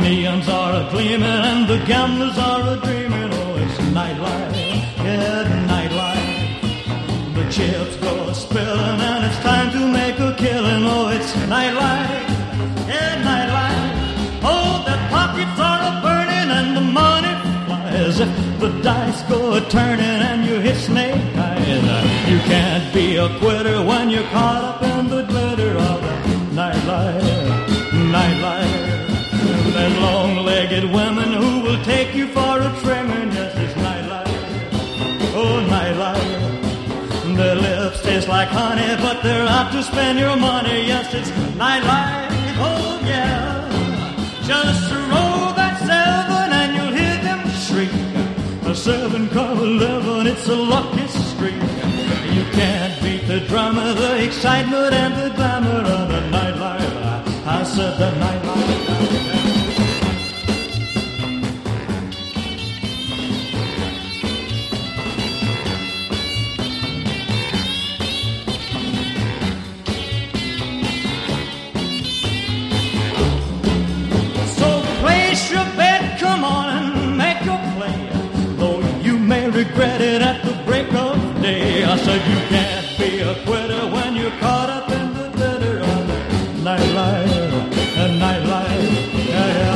neons are a gleaming and the gamblers are a dreaming. Oh, it's nightlife, yeah, nightlife. The chips go spilling and it's time to make a killing. Oh, it's nightlife, yeah, nightlife. Oh, the pockets are a burning and the money flies. The dice go a turning and you hit snake eyes, you can't be a quitter when you're caught up in the glitter women who will take you for a trimming. Yes, it's nightlife, oh nightlife. Their lips taste like honey, but they're out to spend your money. Yes, it's nightlife, oh yeah. Just roll that seven and you'll hear them shriek. A seven come eleven, it's a lucky streak. You can't beat the drama, the excitement and the glamour of the nightlife. I said the nightlife. regret it at the break of day. I said you can't be a quitter when you're caught up in the bitter of nightlife the nightlife. Yeah, yeah.